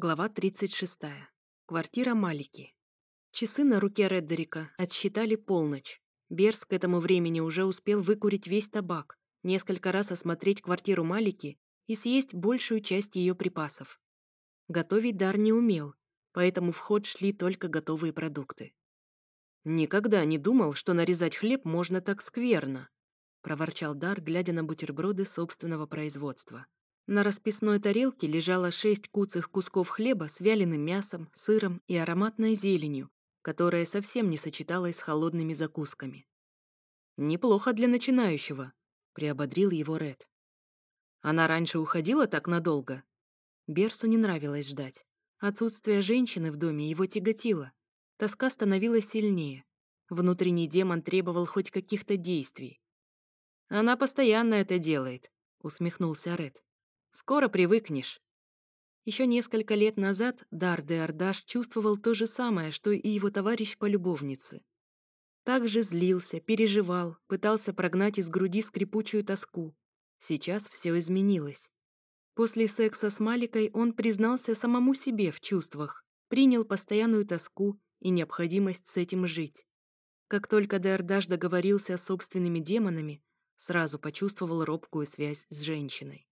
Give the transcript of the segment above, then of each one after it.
Глава 36. Квартира Малики. Часы на руке Реддерика отсчитали полночь. Берс к этому времени уже успел выкурить весь табак, несколько раз осмотреть квартиру Малики и съесть большую часть ее припасов. Готовить Дар не умел, поэтому в ход шли только готовые продукты. «Никогда не думал, что нарезать хлеб можно так скверно», проворчал Дар, глядя на бутерброды собственного производства. На расписной тарелке лежало шесть куцых кусков хлеба с вяленым мясом, сыром и ароматной зеленью, которая совсем не сочеталась с холодными закусками. «Неплохо для начинающего», — приободрил его Ред. «Она раньше уходила так надолго?» Берсу не нравилось ждать. Отсутствие женщины в доме его тяготило. Тоска становилась сильнее. Внутренний демон требовал хоть каких-то действий. «Она постоянно это делает», — усмехнулся Ред. Скоро привыкнешь. Еще несколько лет назад Дар де Ардаш чувствовал то же самое, что и его товарищ по любовнице. Также злился, переживал, пытался прогнать из груди скрипучую тоску. Сейчас все изменилось. После секса с Маликой он признался самому себе в чувствах, принял постоянную тоску и необходимость с этим жить. Как только Деордаш договорился с собственными демонами, сразу почувствовал робкую связь с женщиной.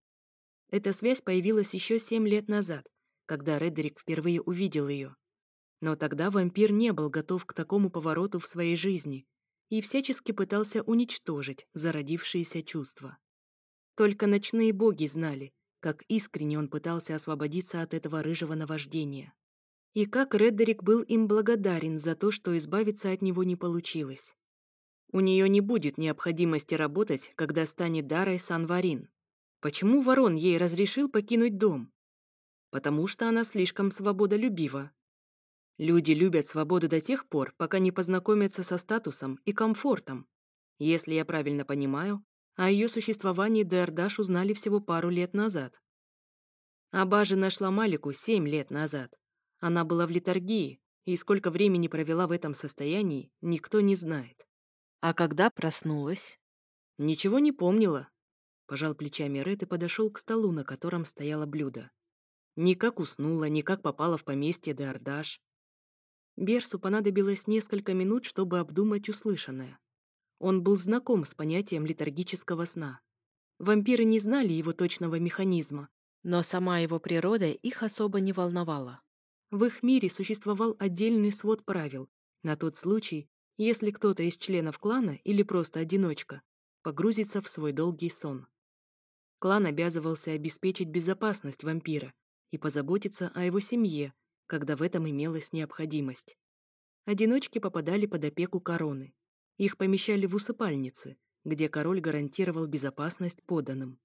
Эта связь появилась еще семь лет назад, когда Редерик впервые увидел ее. Но тогда вампир не был готов к такому повороту в своей жизни и всячески пытался уничтожить зародившиеся чувства. Только ночные боги знали, как искренне он пытался освободиться от этого рыжего наваждения. И как Редерик был им благодарен за то, что избавиться от него не получилось. У нее не будет необходимости работать, когда станет Дарой Санварин, Почему ворон ей разрешил покинуть дом? Потому что она слишком свободолюбива. Люди любят свободу до тех пор, пока не познакомятся со статусом и комфортом. Если я правильно понимаю, о ее существовании Дэрдаш узнали всего пару лет назад. Абажи нашла Малику семь лет назад. Она была в литургии, и сколько времени провела в этом состоянии, никто не знает. А когда проснулась? Ничего не помнила, Пожал плечами Ред и подошел к столу, на котором стояло блюдо. Ни как уснула, ни как попала в поместье Деордаш. Берсу понадобилось несколько минут, чтобы обдумать услышанное. Он был знаком с понятием летаргического сна. Вампиры не знали его точного механизма, но сама его природа их особо не волновала. В их мире существовал отдельный свод правил на тот случай, если кто-то из членов клана или просто одиночка погрузится в свой долгий сон. Клан обязывался обеспечить безопасность вампира и позаботиться о его семье, когда в этом имелась необходимость. Одиночки попадали под опеку короны. Их помещали в усыпальницы, где король гарантировал безопасность поданным.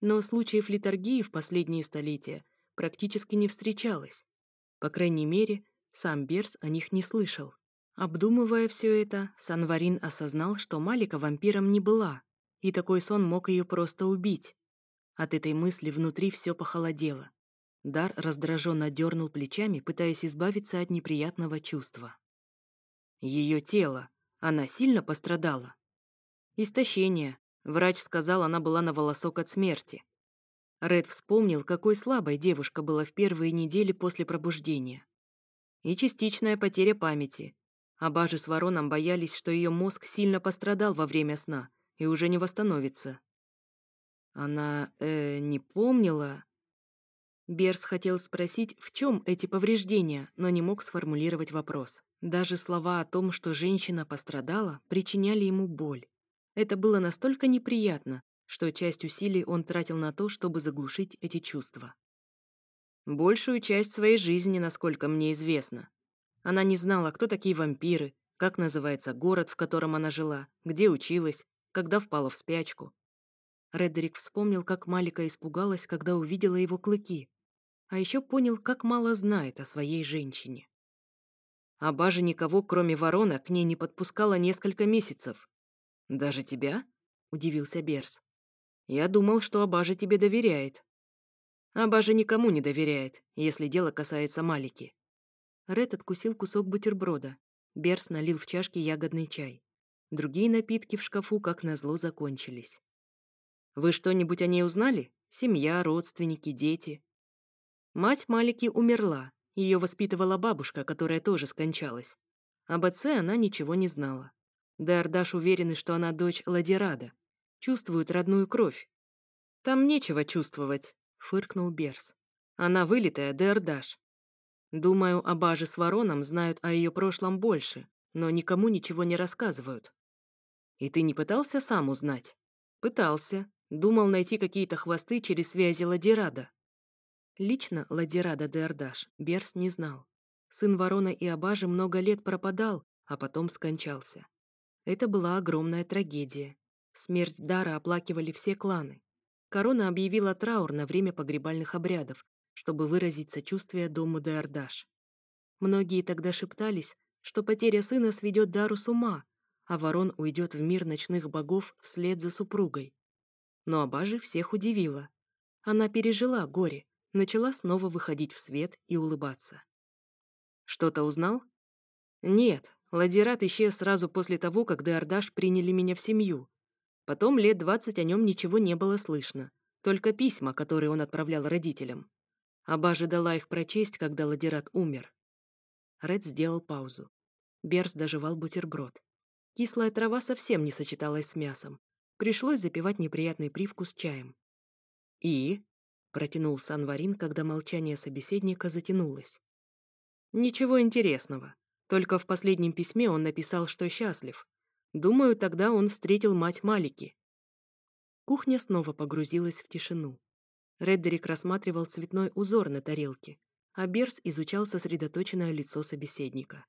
Но случаев литургии в последние столетия практически не встречалось. По крайней мере, сам Берс о них не слышал. Обдумывая все это, Санварин осознал, что Малика вампиром не была, и такой сон мог ее просто убить. От этой мысли внутри все похолодело. Дар раздраженно дернул плечами, пытаясь избавиться от неприятного чувства. Ее тело. Она сильно пострадала. Истощение. Врач сказал, она была на волосок от смерти. Ред вспомнил, какой слабой девушка была в первые недели после пробуждения. И частичная потеря памяти. Абажи с Вороном боялись, что ее мозг сильно пострадал во время сна и уже не восстановится. Она, э, не помнила? Берс хотел спросить, в чем эти повреждения, но не мог сформулировать вопрос. Даже слова о том, что женщина пострадала, причиняли ему боль. Это было настолько неприятно, что часть усилий он тратил на то, чтобы заглушить эти чувства. Большую часть своей жизни, насколько мне известно. Она не знала, кто такие вампиры, как называется город, в котором она жила, где училась, когда впала в спячку. Редерик вспомнил, как Малика испугалась, когда увидела его клыки. А еще понял, как мало знает о своей женщине. Абажа никого, кроме ворона, к ней не подпускала несколько месяцев. «Даже тебя?» — удивился Берс. «Я думал, что Абажа тебе доверяет». «Абажа никому не доверяет, если дело касается Малики». Ред откусил кусок бутерброда. Берс налил в чашки ягодный чай. Другие напитки в шкафу, как назло, закончились. Вы что-нибудь о ней узнали? Семья, родственники, дети?» Мать Малики умерла, ее воспитывала бабушка, которая тоже скончалась. Об отце она ничего не знала. Деордаш уверены, что она дочь Ладирада. Чувствует родную кровь. «Там нечего чувствовать», — фыркнул Берс. «Она вылитая Деордаш. Думаю, Абажи с Вороном знают о ее прошлом больше, но никому ничего не рассказывают. И ты не пытался сам узнать? Пытался. Думал найти какие-то хвосты через связи Ладирада. Лично Ладирада Деордаш Берс не знал. Сын Ворона и Абажи много лет пропадал, а потом скончался. Это была огромная трагедия. Смерть Дара оплакивали все кланы. Корона объявила траур на время погребальных обрядов, чтобы выразить сочувствие дому Деордаш. Многие тогда шептались, что потеря сына сведет Дару с ума, а ворон уйдет в мир ночных богов вслед за супругой. Но Абажи всех удивила. Она пережила горе, начала снова выходить в свет и улыбаться. «Что-то узнал?» «Нет, Ладират исчез сразу после того, как Деордаш приняли меня в семью. Потом лет двадцать о нем ничего не было слышно, только письма, которые он отправлял родителям. Абажи дала их прочесть, когда Ладират умер. Ред сделал паузу. Берс доживал бутерброд. Кислая трава совсем не сочеталась с мясом. Пришлось запивать неприятный привкус чаем. «И?» — протянул Санварин, когда молчание собеседника затянулось. «Ничего интересного. Только в последнем письме он написал, что счастлив. Думаю, тогда он встретил мать Малики». Кухня снова погрузилась в тишину. Реддерик рассматривал цветной узор на тарелке, а Берс изучал сосредоточенное лицо собеседника.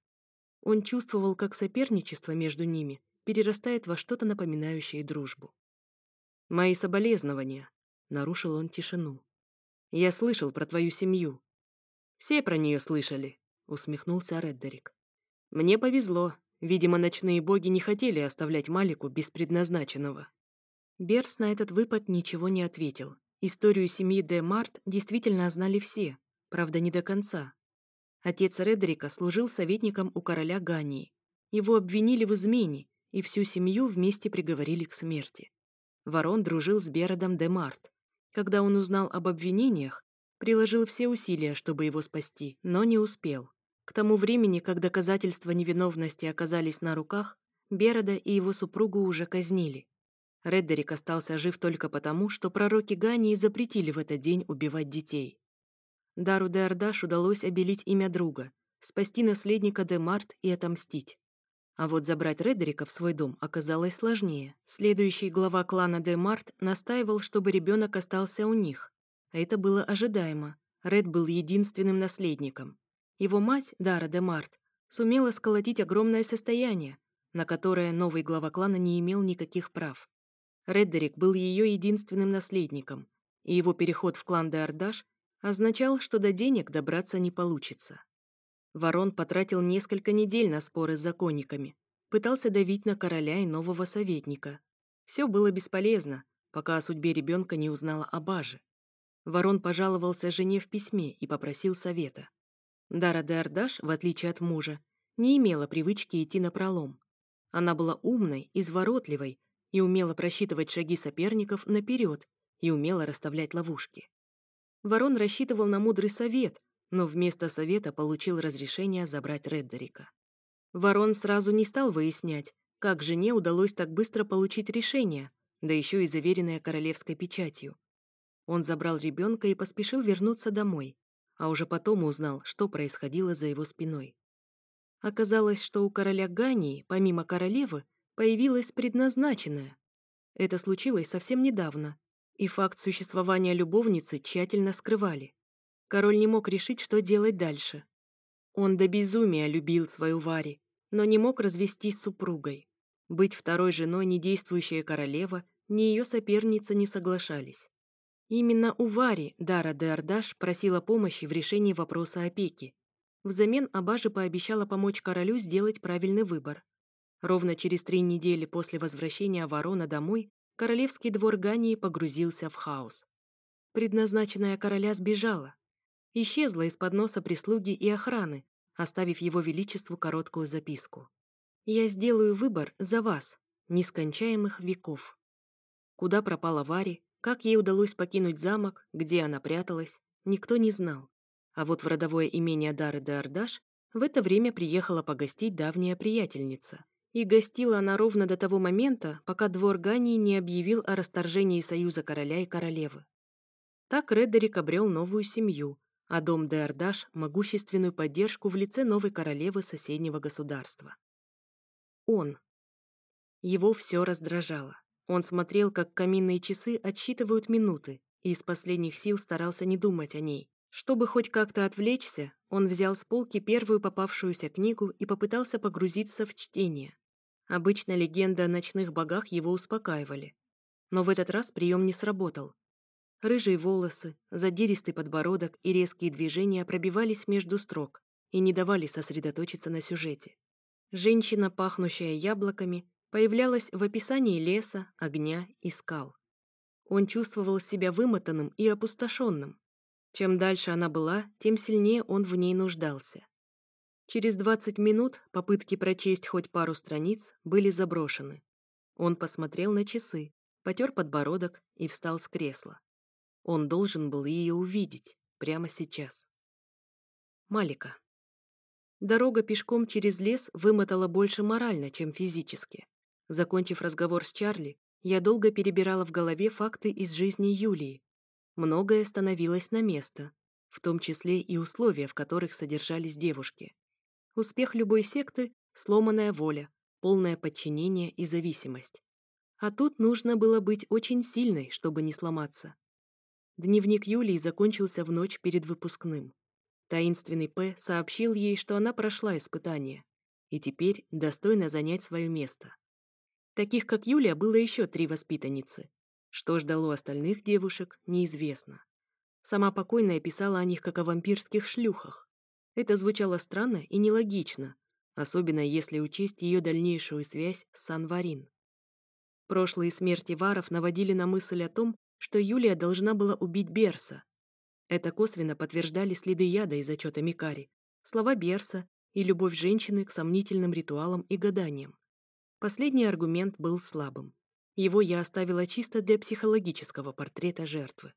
Он чувствовал, как соперничество между ними перерастает во что-то напоминающее дружбу. «Мои соболезнования», — нарушил он тишину. «Я слышал про твою семью». «Все про нее слышали», — усмехнулся Реддерик. «Мне повезло. Видимо, ночные боги не хотели оставлять Малику без предназначенного». Берс на этот выпад ничего не ответил. Историю семьи Де Март действительно знали все, правда, не до конца. Отец Редерика служил советником у короля Гании. Его обвинили в измене, и всю семью вместе приговорили к смерти. Ворон дружил с Беродом де Март. Когда он узнал об обвинениях, приложил все усилия, чтобы его спасти, но не успел. К тому времени, как доказательства невиновности оказались на руках, Берода и его супругу уже казнили. Реддерик остался жив только потому, что пророки Гании запретили в этот день убивать детей. Дару де Ардаш удалось обелить имя друга, спасти наследника де Март и отомстить. А вот забрать Редерика в свой дом оказалось сложнее. Следующий глава клана де Март настаивал, чтобы ребенок остался у них. А это было ожидаемо. Ред был единственным наследником. Его мать, Дара де Март, сумела сколотить огромное состояние, на которое новый глава клана не имел никаких прав. Реддерик был ее единственным наследником, и его переход в клан де Ардаш означал, что до денег добраться не получится. Ворон потратил несколько недель на споры с законниками, пытался давить на короля и нового советника. Все было бесполезно, пока о судьбе ребенка не узнала Абажи. Ворон пожаловался жене в письме и попросил совета. Дара де Ардаш, в отличие от мужа, не имела привычки идти на пролом. Она была умной, изворотливой и умела просчитывать шаги соперников наперед и умела расставлять ловушки. Ворон рассчитывал на мудрый совет, но вместо совета получил разрешение забрать Реддерика. Ворон сразу не стал выяснять, как жене удалось так быстро получить решение, да еще и заверенное королевской печатью. Он забрал ребенка и поспешил вернуться домой, а уже потом узнал, что происходило за его спиной. Оказалось, что у короля Гании, помимо королевы, появилась предназначенная. Это случилось совсем недавно, и факт существования любовницы тщательно скрывали. Король не мог решить, что делать дальше. Он до безумия любил свою Вари, но не мог развестись с супругой. Быть второй женой ни действующая королева, ни ее соперница не соглашались. Именно у Вари Дара де Ардаш просила помощи в решении вопроса опеки. Взамен Абажи пообещала помочь королю сделать правильный выбор. Ровно через три недели после возвращения Ворона домой королевский двор Гании погрузился в хаос. Предназначенная короля сбежала. Исчезла из-под носа прислуги и охраны, оставив его величеству короткую записку. «Я сделаю выбор за вас, нескончаемых веков». Куда пропала Вари, как ей удалось покинуть замок, где она пряталась, никто не знал. А вот в родовое имение Дары де Ардаш в это время приехала погостить давняя приятельница. И гостила она ровно до того момента, пока двор Гании не объявил о расторжении союза короля и королевы. Так Редерик обрел новую семью, а дом де Ардаш – могущественную поддержку в лице новой королевы соседнего государства. Он. Его все раздражало. Он смотрел, как каминные часы отсчитывают минуты, и из последних сил старался не думать о ней. Чтобы хоть как-то отвлечься, он взял с полки первую попавшуюся книгу и попытался погрузиться в чтение. Обычно легенды о ночных богах его успокаивали. Но в этот раз прием не сработал. Рыжие волосы, задиристый подбородок и резкие движения пробивались между строк и не давали сосредоточиться на сюжете. Женщина, пахнущая яблоками, появлялась в описании леса, огня и скал. Он чувствовал себя вымотанным и опустошенным. Чем дальше она была, тем сильнее он в ней нуждался. Через 20 минут попытки прочесть хоть пару страниц были заброшены. Он посмотрел на часы, потер подбородок и встал с кресла. Он должен был ее увидеть прямо сейчас. Малика. Дорога пешком через лес вымотала больше морально, чем физически. Закончив разговор с Чарли, я долго перебирала в голове факты из жизни Юлии. Многое становилось на место, в том числе и условия, в которых содержались девушки. Успех любой секты – сломанная воля, полное подчинение и зависимость. А тут нужно было быть очень сильной, чтобы не сломаться. Дневник Юлии закончился в ночь перед выпускным. Таинственный П сообщил ей, что она прошла испытание и теперь достойна занять свое место. Таких, как Юлия, было еще три воспитанницы. Что ждало остальных девушек, неизвестно. Сама покойная писала о них как о вампирских шлюхах. Это звучало странно и нелогично, особенно если учесть ее дальнейшую связь с Санварин. Прошлые смерти Варов наводили на мысль о том, что Юлия должна была убить Берса. Это косвенно подтверждали следы яда из отчета Микари, слова Берса и любовь женщины к сомнительным ритуалам и гаданиям. Последний аргумент был слабым. Его я оставила чисто для психологического портрета жертвы.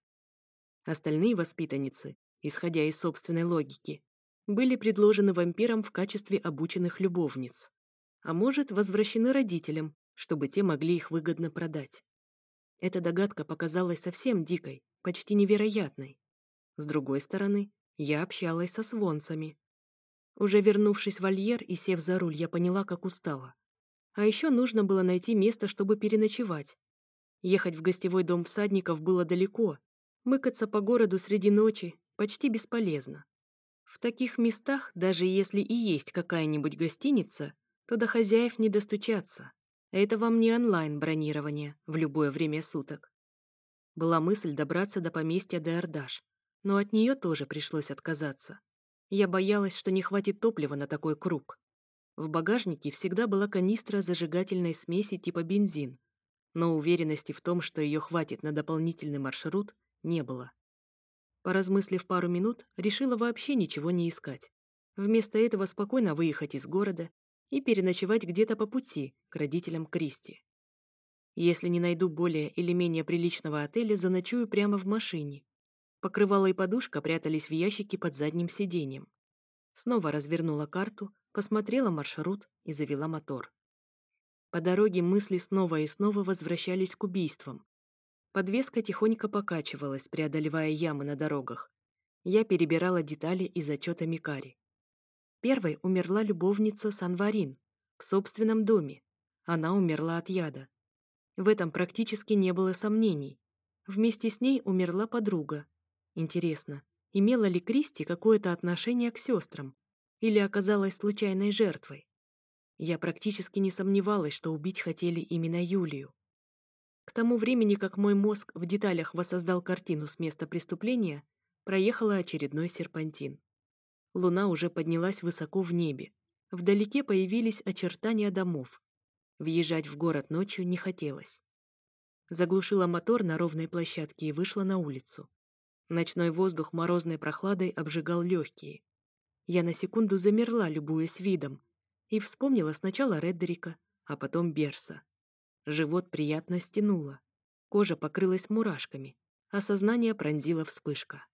Остальные воспитанницы, исходя из собственной логики, были предложены вампирам в качестве обученных любовниц, а может, возвращены родителям, чтобы те могли их выгодно продать. Эта догадка показалась совсем дикой, почти невероятной. С другой стороны, я общалась со свонцами. Уже вернувшись в вольер и сев за руль, я поняла, как устала. А еще нужно было найти место, чтобы переночевать. Ехать в гостевой дом всадников было далеко. Мыкаться по городу среди ночи почти бесполезно. В таких местах, даже если и есть какая-нибудь гостиница, то до хозяев не достучаться. Это вам не онлайн-бронирование в любое время суток. Была мысль добраться до поместья Деордаш, но от нее тоже пришлось отказаться. Я боялась, что не хватит топлива на такой круг. В багажнике всегда была канистра зажигательной смеси типа бензин, но уверенности в том, что ее хватит на дополнительный маршрут, не было. Поразмыслив пару минут, решила вообще ничего не искать. Вместо этого спокойно выехать из города и переночевать где-то по пути к родителям Кристи. Если не найду более или менее приличного отеля, заночую прямо в машине. Покрывало и подушка прятались в ящике под задним сиденьем. Снова развернула карту, посмотрела маршрут и завела мотор. По дороге мысли снова и снова возвращались к убийствам. Подвеска тихонько покачивалась, преодолевая ямы на дорогах. Я перебирала детали из отчета Микари. Первой умерла любовница Санварин в собственном доме. Она умерла от яда. В этом практически не было сомнений. Вместе с ней умерла подруга. Интересно, имела ли Кристи какое-то отношение к сестрам или оказалась случайной жертвой? Я практически не сомневалась, что убить хотели именно Юлию. К тому времени, как мой мозг в деталях воссоздал картину с места преступления, проехала очередной серпантин. Луна уже поднялась высоко в небе. Вдалеке появились очертания домов. Въезжать в город ночью не хотелось. Заглушила мотор на ровной площадке и вышла на улицу. Ночной воздух морозной прохладой обжигал легкие. Я на секунду замерла, любуясь видом, и вспомнила сначала Реддерика, а потом Берса. Живот приятно стянуло. Кожа покрылась мурашками, а сознание пронзила вспышка.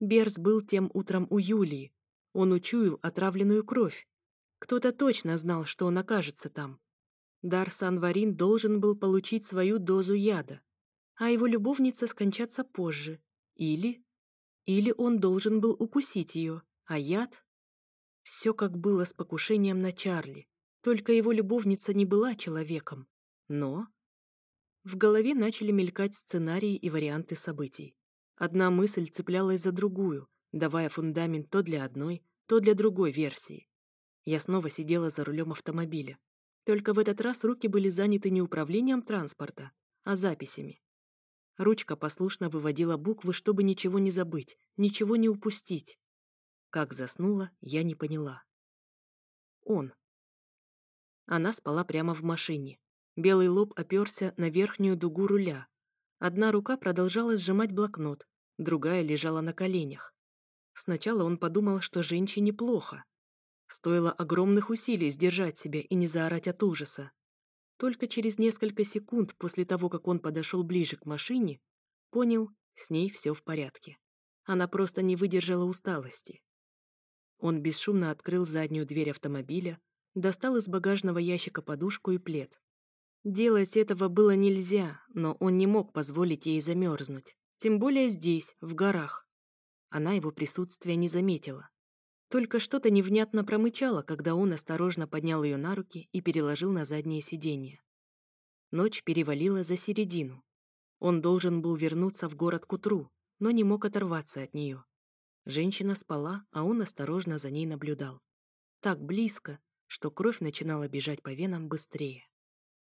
Берс был тем утром у Юлии. Он учуял отравленную кровь. Кто-то точно знал, что он окажется там. Дар Санварин должен был получить свою дозу яда, а его любовница скончаться позже. Или... Или он должен был укусить ее, а яд... Все как было с покушением на Чарли. Только его любовница не была человеком. Но... В голове начали мелькать сценарии и варианты событий. Одна мысль цеплялась за другую, давая фундамент то для одной, то для другой версии. Я снова сидела за рулем автомобиля. Только в этот раз руки были заняты не управлением транспорта, а записями. Ручка послушно выводила буквы, чтобы ничего не забыть, ничего не упустить. Как заснула, я не поняла. Он. Она спала прямо в машине. Белый лоб оперся на верхнюю дугу руля. Одна рука продолжала сжимать блокнот, другая лежала на коленях. Сначала он подумал, что женщине плохо. Стоило огромных усилий сдержать себя и не заорать от ужаса. Только через несколько секунд после того, как он подошел ближе к машине, понял, с ней все в порядке. Она просто не выдержала усталости. Он бесшумно открыл заднюю дверь автомобиля, достал из багажного ящика подушку и плед. Делать этого было нельзя, но он не мог позволить ей замерзнуть, тем более здесь, в горах. Она его присутствия не заметила. Только что-то невнятно промычало, когда он осторожно поднял ее на руки и переложил на заднее сиденье. Ночь перевалила за середину. Он должен был вернуться в город к утру, но не мог оторваться от нее. Женщина спала, а он осторожно за ней наблюдал. Так близко, что кровь начинала бежать по венам быстрее.